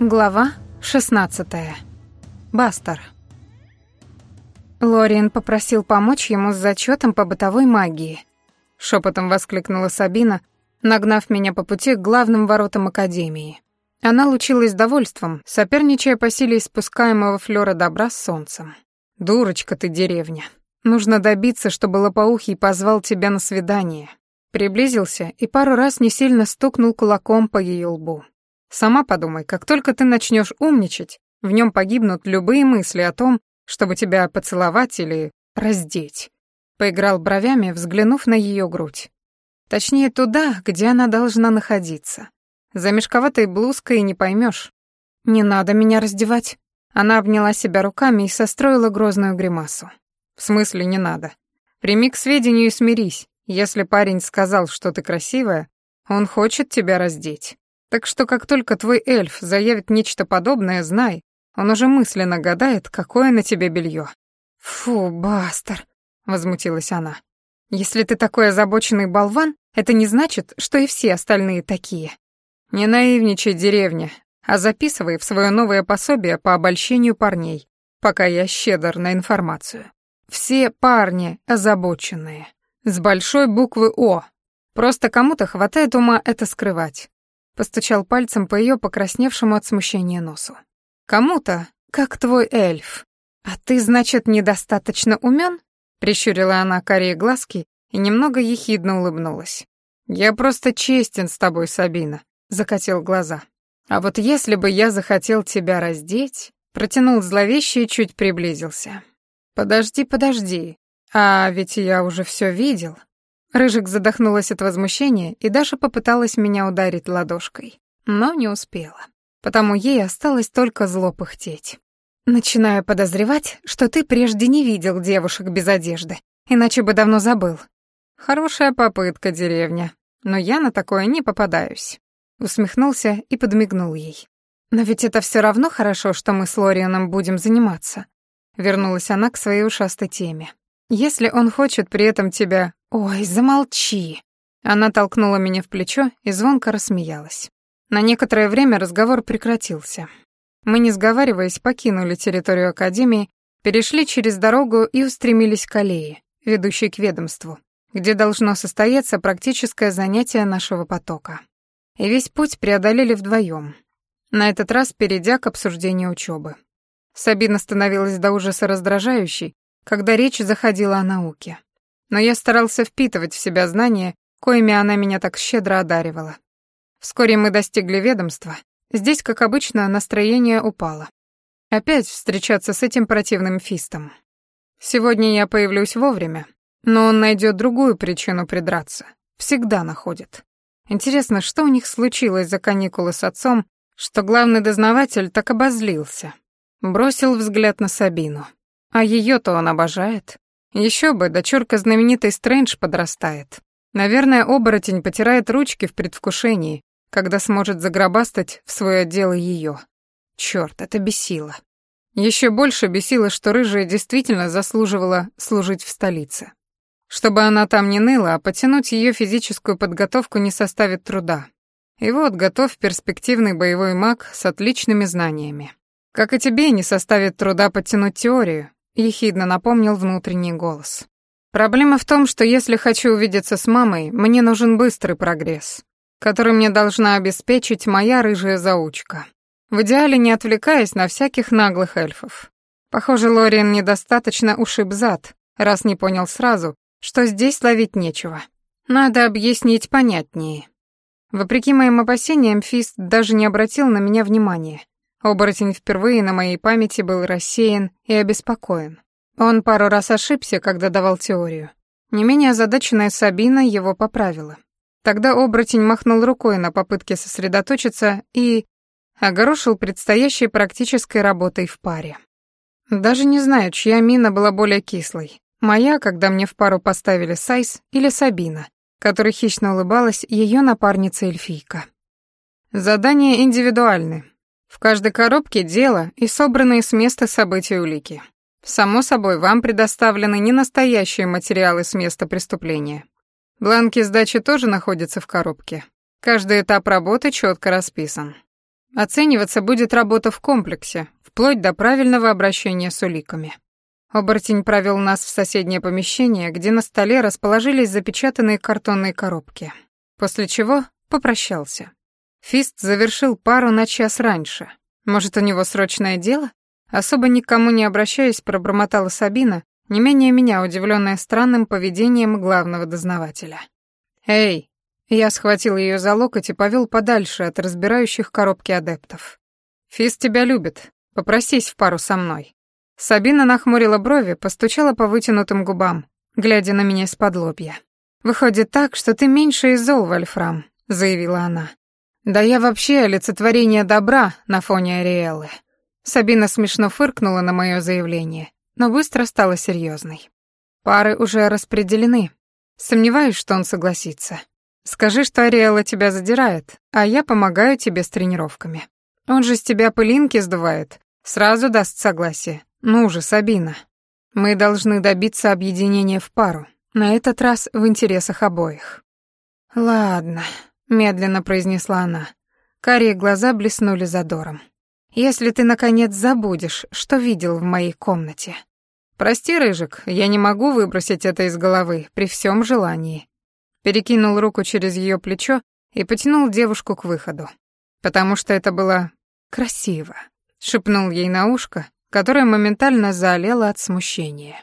Глава 16. Бастер. Лориен попросил помочь ему с зачетом по бытовой магии. Шепотом воскликнула Сабина, нагнав меня по пути к главным воротам академии. Она лучилась довольством, соперничая по силе испускаемого флёра добра с солнцем. «Дурочка ты, деревня. Нужно добиться, чтобы Лопоухий позвал тебя на свидание». Приблизился и пару раз не сильно стукнул кулаком по ее лбу. Сама подумай, как только ты начнешь умничать, в нем погибнут любые мысли о том, чтобы тебя поцеловать или раздеть. Поиграл бровями, взглянув на ее грудь. Точнее, туда, где она должна находиться. За мешковатой блузкой не поймешь. «Не надо меня раздевать». Она обняла себя руками и состроила грозную гримасу. «В смысле не надо? Прими к сведению и смирись. Если парень сказал, что ты красивая, он хочет тебя раздеть. Так что как только твой эльф заявит нечто подобное, знай, он уже мысленно гадает, какое на тебе белье. «Фу, Бастер», — возмутилась она. «Если ты такой озабоченный болван, это не значит, что и все остальные такие. Не наивничай, деревня, а записывай в свое новое пособие по обольщению парней, пока я щедр на информацию. Все парни озабоченные. С большой буквы «О». Просто кому-то хватает ума это скрывать постучал пальцем по ее покрасневшему от смущения носу. Кому-то, как твой эльф. А ты, значит, недостаточно умен? прищурила она карие глазки и немного ехидно улыбнулась. Я просто честен с тобой, Сабина, закатил глаза. А вот если бы я захотел тебя раздеть, протянул зловеще и чуть приблизился. Подожди, подожди. А ведь я уже все видел. Рыжик задохнулась от возмущения и даже попыталась меня ударить ладошкой, но не успела, потому ей осталось только зло пыхтеть. Начинаю подозревать, что ты прежде не видел девушек без одежды, иначе бы давно забыл. Хорошая попытка, деревня, но я на такое не попадаюсь. Усмехнулся и подмигнул ей. Но ведь это все равно хорошо, что мы с Лорианом будем заниматься. Вернулась она к своей ушастой теме. Если он хочет при этом тебя... Ой, замолчи. Она толкнула меня в плечо и звонко рассмеялась. На некоторое время разговор прекратился. Мы, не сговариваясь, покинули территорию Академии, перешли через дорогу и устремились к аллее, ведущей к ведомству, где должно состояться практическое занятие нашего потока. И весь путь преодолели вдвоем, на этот раз перейдя к обсуждению учебы. Сабина становилась до ужаса раздражающей, когда речь заходила о науке. Но я старался впитывать в себя знания, коими она меня так щедро одаривала. Вскоре мы достигли ведомства. Здесь, как обычно, настроение упало. Опять встречаться с этим противным фистом. Сегодня я появлюсь вовремя, но он найдет другую причину придраться. Всегда находит. Интересно, что у них случилось за каникулы с отцом, что главный дознаватель так обозлился. Бросил взгляд на Сабину. А ее-то он обожает. Еще бы, дочурка знаменитой Стрэндж подрастает. Наверное, оборотень потирает ручки в предвкушении, когда сможет загробастать в свое дело ее. Черт, это бесило. Еще больше бесило, что рыжая действительно заслуживала служить в столице. Чтобы она там не ныла, а потянуть ее физическую подготовку не составит труда. И вот готов перспективный боевой маг с отличными знаниями. Как и тебе не составит труда подтянуть теорию, — ехидно напомнил внутренний голос. «Проблема в том, что если хочу увидеться с мамой, мне нужен быстрый прогресс, который мне должна обеспечить моя рыжая заучка. В идеале не отвлекаясь на всяких наглых эльфов. Похоже, Лориан недостаточно ушиб зад, раз не понял сразу, что здесь ловить нечего. Надо объяснить понятнее». Вопреки моим опасениям, Фист даже не обратил на меня внимания, Оборотень впервые на моей памяти был рассеян и обеспокоен. Он пару раз ошибся, когда давал теорию. Не менее озадаченная Сабина его поправила. Тогда оборотень махнул рукой на попытке сосредоточиться и огорошил предстоящей практической работой в паре. Даже не знаю, чья мина была более кислой. Моя, когда мне в пару поставили Сайс, или Сабина, которая хищно улыбалась ее напарница-эльфийка. Задания индивидуальны, в каждой коробке дело и собранные с места событий улики. Само собой, вам предоставлены не настоящие материалы с места преступления. Бланки сдачи тоже находятся в коробке. Каждый этап работы четко расписан. Оцениваться будет работа в комплексе, вплоть до правильного обращения с уликами. Оборотень провел нас в соседнее помещение, где на столе расположились запечатанные картонные коробки. После чего попрощался. Фист завершил пару на час раньше. Может, у него срочное дело? Особо никому не обращаясь, пробормотала Сабина, не менее меня удивленная странным поведением главного дознавателя. «Эй!» Я схватил ее за локоть и повел подальше от разбирающих коробки адептов. «Фист тебя любит. Попросись в пару со мной». Сабина нахмурила брови, постучала по вытянутым губам, глядя на меня из-под лобья. «Выходит так, что ты меньше из зол, Вольфрам», — заявила она. «Да я вообще олицетворение добра на фоне Ариэллы». Сабина смешно фыркнула на мое заявление, но быстро стала серьезной. «Пары уже распределены. Сомневаюсь, что он согласится. Скажи, что Ариэлла тебя задирает, а я помогаю тебе с тренировками. Он же с тебя пылинки сдувает, сразу даст согласие. «Ну же, Сабина, мы должны добиться объединения в пару, на этот раз в интересах обоих». «Ладно», — медленно произнесла она. Карие глаза блеснули задором. «Если ты, наконец, забудешь, что видел в моей комнате». «Прости, Рыжик, я не могу выбросить это из головы при всем желании». Перекинул руку через ее плечо и потянул девушку к выходу. «Потому что это было красиво», — шепнул ей на ушко, которая моментально заолела от смущения.